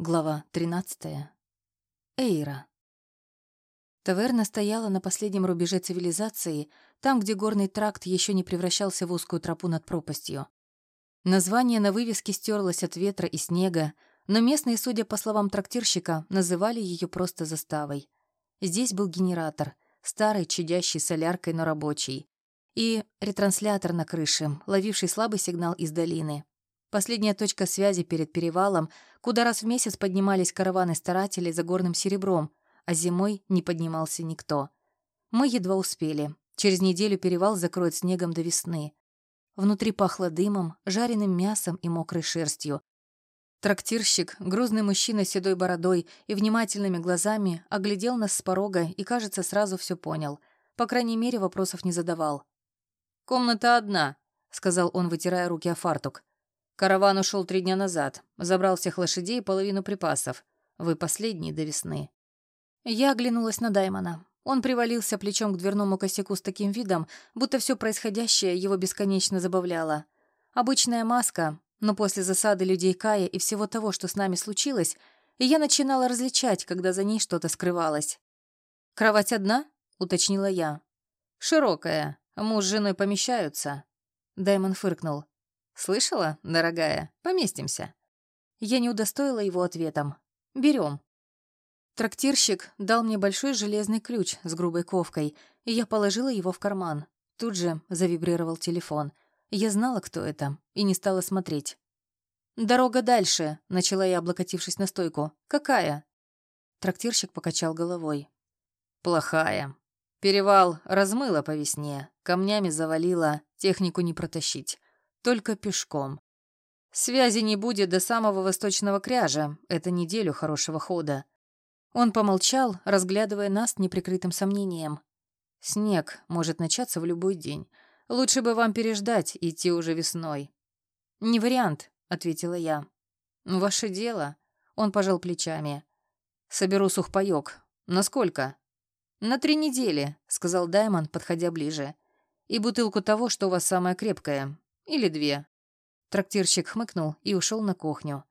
Глава 13. Эйра. Таверна стояла на последнем рубеже цивилизации, там, где горный тракт еще не превращался в узкую тропу над пропастью. Название на вывеске стерлось от ветра и снега, но местные, судя по словам трактирщика, называли ее просто заставой. Здесь был генератор, старый, чадящий соляркой, но рабочий, и ретранслятор на крыше, ловивший слабый сигнал из долины. Последняя точка связи перед перевалом, куда раз в месяц поднимались караваны старателей за горным серебром, а зимой не поднимался никто. Мы едва успели. Через неделю перевал закроет снегом до весны. Внутри пахло дымом, жареным мясом и мокрой шерстью. Трактирщик, грузный мужчина с седой бородой и внимательными глазами, оглядел нас с порога и, кажется, сразу все понял. По крайней мере, вопросов не задавал. «Комната одна», — сказал он, вытирая руки о фартук. Караван ушел три дня назад. Забрал всех лошадей и половину припасов. Вы последний до весны». Я оглянулась на Даймона. Он привалился плечом к дверному косяку с таким видом, будто все происходящее его бесконечно забавляло. Обычная маска, но после засады людей Кая и всего того, что с нами случилось, я начинала различать, когда за ней что-то скрывалось. «Кровать одна?» — уточнила я. «Широкая. Муж с женой помещаются». Даймон фыркнул. «Слышала, дорогая? Поместимся». Я не удостоила его ответом. «Берем». Трактирщик дал мне большой железный ключ с грубой ковкой, и я положила его в карман. Тут же завибрировал телефон. Я знала, кто это, и не стала смотреть. «Дорога дальше», — начала я, облокотившись на стойку. «Какая?» Трактирщик покачал головой. «Плохая. Перевал размыло по весне, камнями завалило, технику не протащить только пешком. Связи не будет до самого восточного кряжа, это неделю хорошего хода. Он помолчал, разглядывая нас неприкрытым сомнением. Снег может начаться в любой день. Лучше бы вам переждать, идти уже весной. Не вариант, ответила я. Ваше дело. Он пожал плечами. Соберу сухпайок. Насколько? На три недели, сказал Даймон, подходя ближе. И бутылку того, что у вас самое крепкое. Или две». Трактирщик хмыкнул и ушел на кухню.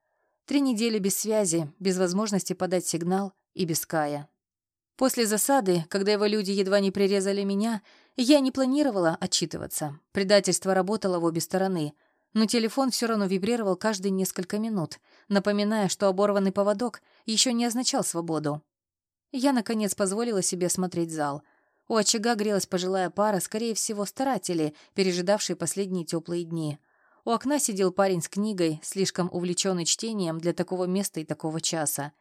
Три недели без связи, без возможности подать сигнал и без Кая. После засады, когда его люди едва не прирезали меня, я не планировала отчитываться. Предательство работало в обе стороны, но телефон все равно вибрировал каждые несколько минут, напоминая, что оборванный поводок еще не означал свободу. Я, наконец, позволила себе смотреть зал — у очага грелась пожилая пара, скорее всего, старатели, пережидавшие последние теплые дни. У окна сидел парень с книгой, слишком увлеченный чтением для такого места и такого часа.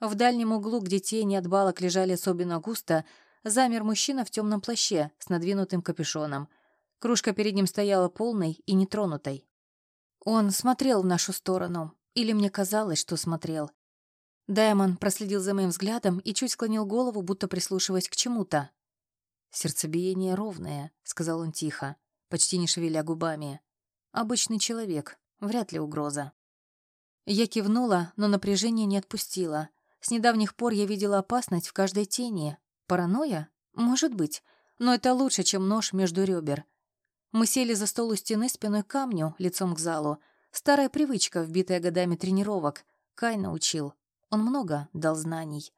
В дальнем углу, где тени от балок лежали особенно густо, замер мужчина в темном плаще с надвинутым капюшоном. Кружка перед ним стояла полной и нетронутой. Он смотрел в нашу сторону, или мне казалось, что смотрел. Даймон проследил за моим взглядом и чуть склонил голову, будто прислушиваясь к чему-то. «Сердцебиение ровное», — сказал он тихо, почти не шевеля губами. «Обычный человек, вряд ли угроза». Я кивнула, но напряжение не отпустила. С недавних пор я видела опасность в каждой тени. Паранойя? Может быть. Но это лучше, чем нож между ребер. Мы сели за стол у стены спиной к камню, лицом к залу. Старая привычка, вбитая годами тренировок. Кай научил. Он много дал знаний.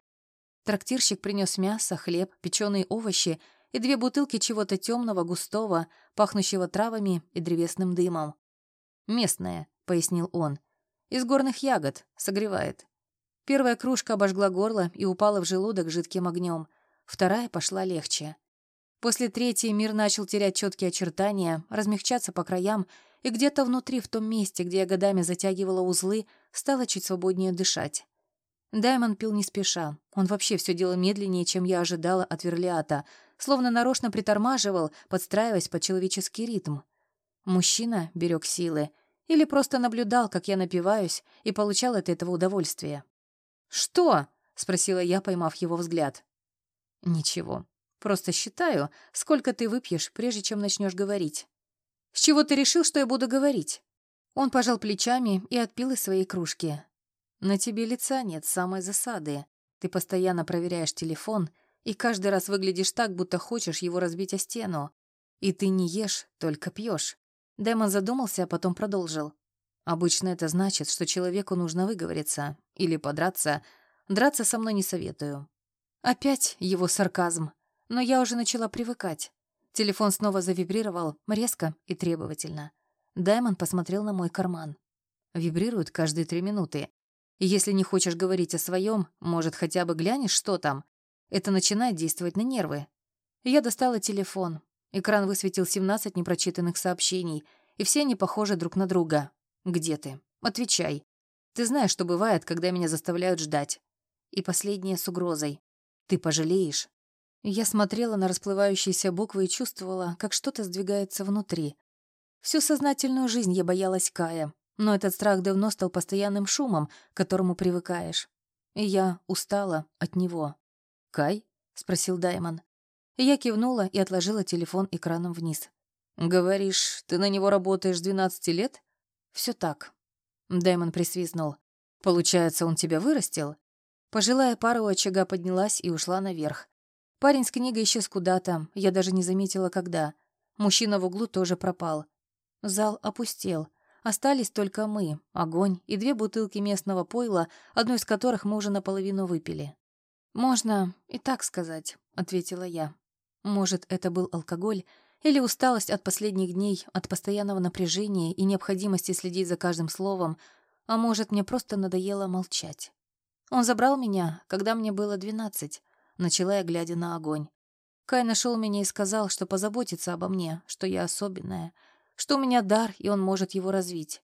Трактирщик принес мясо, хлеб, печеные овощи и две бутылки чего-то темного, густого, пахнущего травами и древесным дымом. «Местное», — пояснил он. «Из горных ягод. Согревает». Первая кружка обожгла горло и упала в желудок жидким огнем. Вторая пошла легче. После третьей мир начал терять четкие очертания, размягчаться по краям, и где-то внутри, в том месте, где я годами затягивала узлы, стало чуть свободнее дышать. Даймон пил не спеша. Он вообще все делал медленнее, чем я ожидала от Верлиата, словно нарочно притормаживал, подстраиваясь под человеческий ритм. Мужчина берег силы или просто наблюдал, как я напиваюсь, и получал от этого удовольствие. «Что?» — спросила я, поймав его взгляд. «Ничего. Просто считаю, сколько ты выпьешь, прежде чем начнешь говорить». «С чего ты решил, что я буду говорить?» Он пожал плечами и отпил из своей кружки. На тебе лица нет самой засады. Ты постоянно проверяешь телефон и каждый раз выглядишь так, будто хочешь его разбить о стену. И ты не ешь, только пьешь. Дэмон задумался, а потом продолжил. Обычно это значит, что человеку нужно выговориться или подраться. Драться со мной не советую. Опять его сарказм. Но я уже начала привыкать. Телефон снова завибрировал, резко и требовательно. Даймон посмотрел на мой карман. Вибрирует каждые три минуты. Если не хочешь говорить о своем, может, хотя бы глянешь, что там. Это начинает действовать на нервы. Я достала телефон. Экран высветил 17 непрочитанных сообщений, и все они похожи друг на друга. «Где ты? Отвечай. Ты знаешь, что бывает, когда меня заставляют ждать». И последнее с угрозой. «Ты пожалеешь». Я смотрела на расплывающиеся буквы и чувствовала, как что-то сдвигается внутри. Всю сознательную жизнь я боялась Кая, но этот страх давно стал постоянным шумом, к которому привыкаешь. И я устала от него. «Кай?» — спросил Даймон. Я кивнула и отложила телефон экраном вниз. «Говоришь, ты на него работаешь с двенадцати лет?» «Все так». Даймон присвистнул. «Получается, он тебя вырастил?» Пожилая пара у очага поднялась и ушла наверх. Парень с книгой исчез куда-то, я даже не заметила, когда. Мужчина в углу тоже пропал. Зал опустел. Остались только мы, огонь и две бутылки местного пойла, одну из которых мы уже наполовину выпили. «Можно и так сказать», — ответила я. «Может, это был алкоголь, или усталость от последних дней, от постоянного напряжения и необходимости следить за каждым словом, а может, мне просто надоело молчать. Он забрал меня, когда мне было двенадцать, начала я, глядя на огонь. Кай нашел меня и сказал, что позаботится обо мне, что я особенная, что у меня дар, и он может его развить.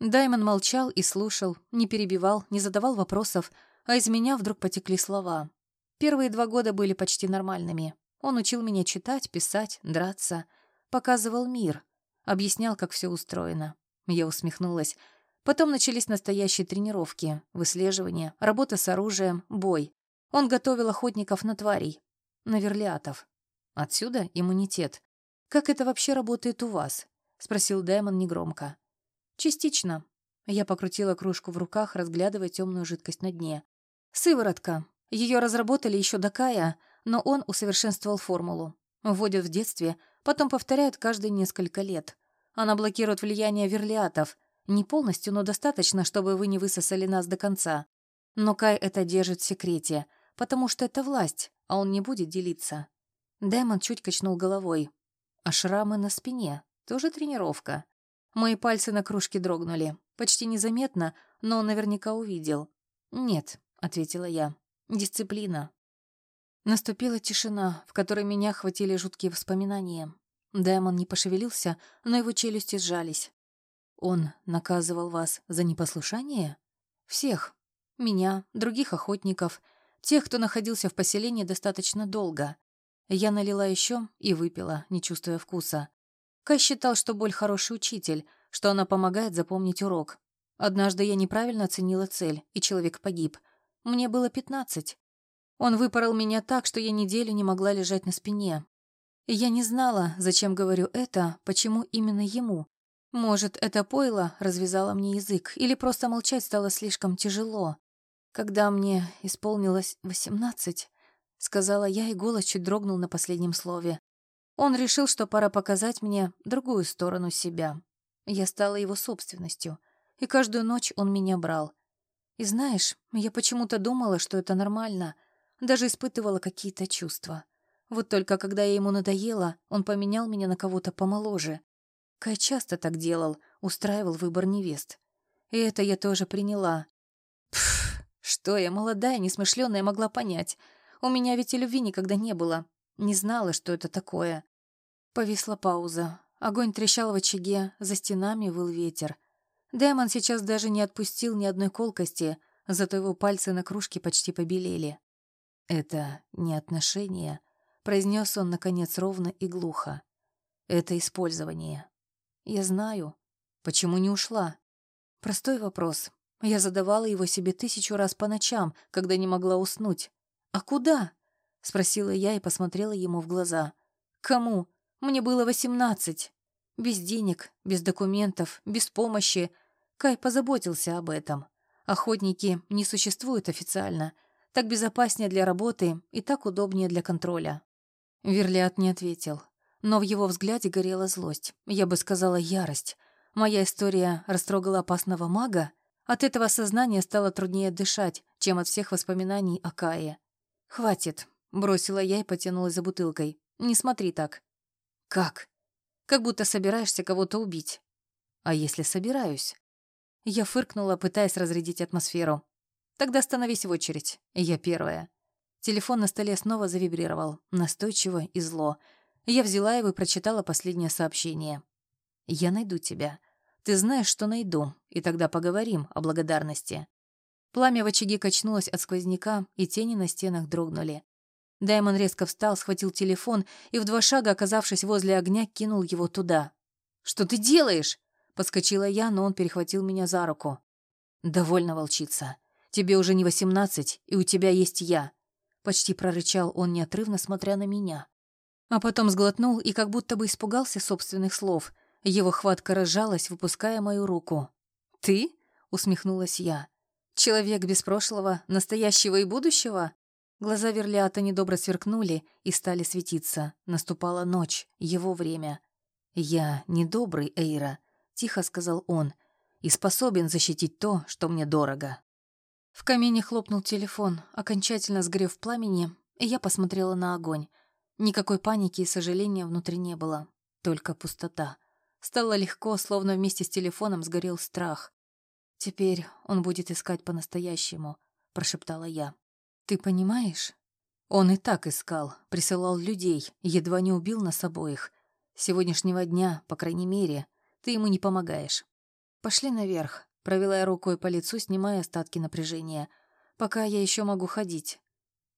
Даймон молчал и слушал, не перебивал, не задавал вопросов, а из меня вдруг потекли слова. Первые два года были почти нормальными. Он учил меня читать, писать, драться, показывал мир, объяснял, как все устроено. Я усмехнулась. Потом начались настоящие тренировки, выслеживание, работа с оружием, бой. Он готовил охотников на тварей, на верлиатов. Отсюда иммунитет. «Как это вообще работает у вас?» — спросил Даймон негромко. «Частично». Я покрутила кружку в руках, разглядывая темную жидкость на дне. «Сыворотка. Ее разработали еще до Кая, но он усовершенствовал формулу. Вводят в детстве, потом повторяют каждые несколько лет. Она блокирует влияние верлиатов. Не полностью, но достаточно, чтобы вы не высосали нас до конца. Но Кай это держит в секрете, потому что это власть, а он не будет делиться. Дэмон чуть качнул головой. А шрамы на спине — тоже тренировка. Мои пальцы на кружке дрогнули. Почти незаметно, но он наверняка увидел. «Нет», — ответила я. «Дисциплина. Наступила тишина, в которой меня охватили жуткие воспоминания. Даймон не пошевелился, но его челюсти сжались. «Он наказывал вас за непослушание?» «Всех. Меня, других охотников, тех, кто находился в поселении достаточно долго. Я налила еще и выпила, не чувствуя вкуса. Кай считал, что боль хороший учитель, что она помогает запомнить урок. Однажды я неправильно оценила цель, и человек погиб. Мне было пятнадцать. Он выпорол меня так, что я неделю не могла лежать на спине. я не знала, зачем говорю это, почему именно ему. Может, это пойло развязало мне язык, или просто молчать стало слишком тяжело. Когда мне исполнилось восемнадцать, сказала я, и голос чуть дрогнул на последнем слове. Он решил, что пора показать мне другую сторону себя. Я стала его собственностью, и каждую ночь он меня брал. И знаешь, я почему-то думала, что это нормально — даже испытывала какие-то чувства. Вот только когда я ему надоела, он поменял меня на кого-то помоложе. Кай часто так делал, устраивал выбор невест. И это я тоже приняла. Пф, что я, молодая, несмышленная, могла понять. У меня ведь и любви никогда не было. Не знала, что это такое. Повисла пауза. Огонь трещал в очаге, за стенами выл ветер. Дэмон сейчас даже не отпустил ни одной колкости, зато его пальцы на кружке почти побелели. «Это не отношения», — произнес он, наконец, ровно и глухо. «Это использование». «Я знаю. Почему не ушла?» Простой вопрос. Я задавала его себе тысячу раз по ночам, когда не могла уснуть. «А куда?» — спросила я и посмотрела ему в глаза. «Кому? Мне было восемнадцать. Без денег, без документов, без помощи. Кай позаботился об этом. Охотники не существуют официально, так безопаснее для работы и так удобнее для контроля. Верлиат не ответил. Но в его взгляде горела злость. Я бы сказала, ярость. Моя история растрогала опасного мага? От этого сознания стало труднее дышать, чем от всех воспоминаний о Кае. «Хватит», — бросила я и потянулась за бутылкой. «Не смотри так». «Как?» «Как будто собираешься кого-то убить». «А если собираюсь?» Я фыркнула, пытаясь разрядить атмосферу. «Тогда становись в очередь. Я первая». Телефон на столе снова завибрировал, настойчиво и зло. Я взяла его и прочитала последнее сообщение. «Я найду тебя. Ты знаешь, что найду, и тогда поговорим о благодарности». Пламя в очаге качнулось от сквозняка, и тени на стенах дрогнули. Даймон резко встал, схватил телефон и в два шага, оказавшись возле огня, кинул его туда. «Что ты делаешь?» Подскочила я, но он перехватил меня за руку. «Довольно, волчица. Тебе уже не восемнадцать, и у тебя есть я. Почти прорычал он неотрывно, смотря на меня. А потом сглотнул и как будто бы испугался собственных слов. Его хватка разжалась, выпуская мою руку. «Ты?» — усмехнулась я. «Человек без прошлого, настоящего и будущего?» Глаза Верлиата недобро сверкнули и стали светиться. Наступала ночь, его время. «Я недобрый, Эйра», — тихо сказал он, — «и способен защитить то, что мне дорого». В камине хлопнул телефон, окончательно сгрев пламени, и я посмотрела на огонь. Никакой паники и сожаления внутри не было, только пустота. Стало легко, словно вместе с телефоном сгорел страх. «Теперь он будет искать по-настоящему», — прошептала я. «Ты понимаешь?» Он и так искал, присылал людей, едва не убил нас обоих. С сегодняшнего дня, по крайней мере, ты ему не помогаешь. Пошли наверх, Провела я рукой по лицу, снимая остатки напряжения. Пока я еще могу ходить.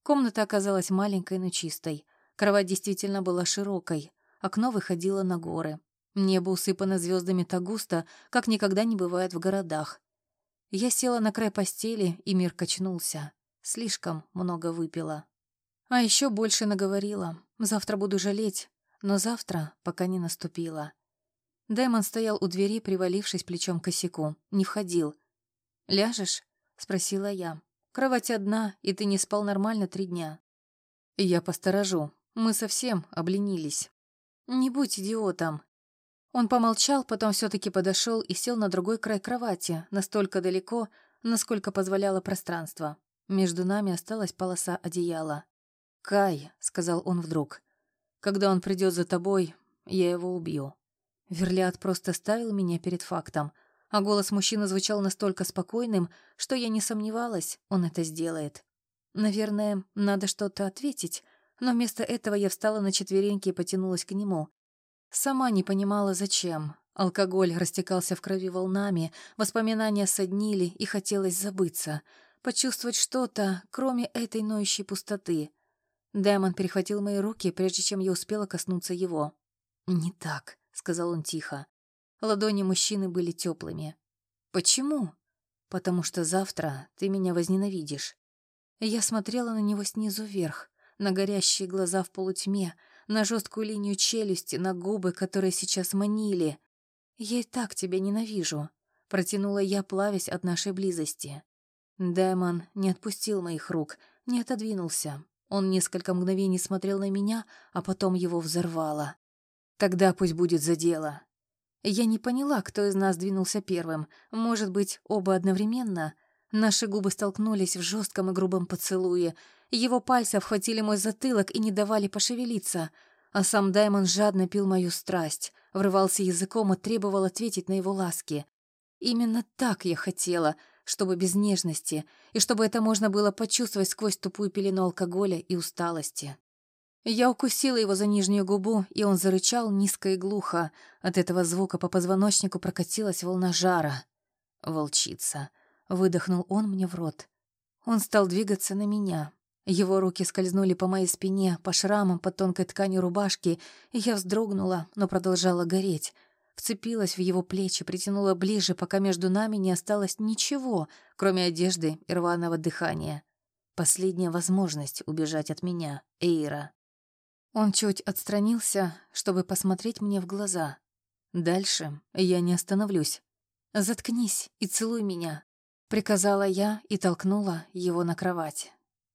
Комната оказалась маленькой, но чистой. Кровать действительно была широкой. Окно выходило на горы. Небо усыпано звездами так густо, как никогда не бывает в городах. Я села на край постели, и мир качнулся. Слишком много выпила. А еще больше наговорила. Завтра буду жалеть, но завтра пока не наступило. Даймон стоял у двери, привалившись плечом к косяку. Не входил. «Ляжешь?» — спросила я. «Кровать одна, и ты не спал нормально три дня». «Я посторожу. Мы совсем обленились». «Не будь идиотом». Он помолчал, потом все таки подошел и сел на другой край кровати, настолько далеко, насколько позволяло пространство. Между нами осталась полоса одеяла. «Кай», — сказал он вдруг, — «когда он придет за тобой, я его убью». Верлиат просто ставил меня перед фактом, а голос мужчины звучал настолько спокойным, что я не сомневалась, он это сделает. Наверное, надо что-то ответить, но вместо этого я встала на четвереньки и потянулась к нему. Сама не понимала, зачем. Алкоголь растекался в крови волнами, воспоминания соднили и хотелось забыться, почувствовать что-то, кроме этой ноющей пустоты. Дэмон перехватил мои руки, прежде чем я успела коснуться его. «Не так», сказал он тихо. Ладони мужчины были теплыми. Почему? Потому что завтра ты меня возненавидишь. Я смотрела на него снизу вверх, на горящие глаза в полутьме, на жесткую линию челюсти, на губы, которые сейчас манили. Я и так тебя ненавижу, протянула я, плавясь от нашей близости. Даймон не отпустил моих рук, не отодвинулся. Он несколько мгновений смотрел на меня, а потом его взорвало. Тогда пусть будет за дело. Я не поняла, кто из нас двинулся первым. Может быть, оба одновременно? Наши губы столкнулись в жестком и грубом поцелуе. Его пальцы обхватили мой затылок и не давали пошевелиться. А сам Даймон жадно пил мою страсть, врывался языком и требовал ответить на его ласки. Именно так я хотела, чтобы без нежности, и чтобы это можно было почувствовать сквозь тупую пелену алкоголя и усталости. Я укусила его за нижнюю губу, и он зарычал низко и глухо. От этого звука по позвоночнику прокатилась волна жара. «Волчица!» — выдохнул он мне в рот. Он стал двигаться на меня. Его руки скользнули по моей спине, по шрамам под тонкой тканью рубашки, и я вздрогнула, но продолжала гореть. Вцепилась в его плечи, притянула ближе, пока между нами не осталось ничего, кроме одежды и рваного дыхания. Последняя возможность убежать от меня, Эйра. Он чуть отстранился, чтобы посмотреть мне в глаза. Дальше я не остановлюсь. «Заткнись и целуй меня», — приказала я и толкнула его на кровать.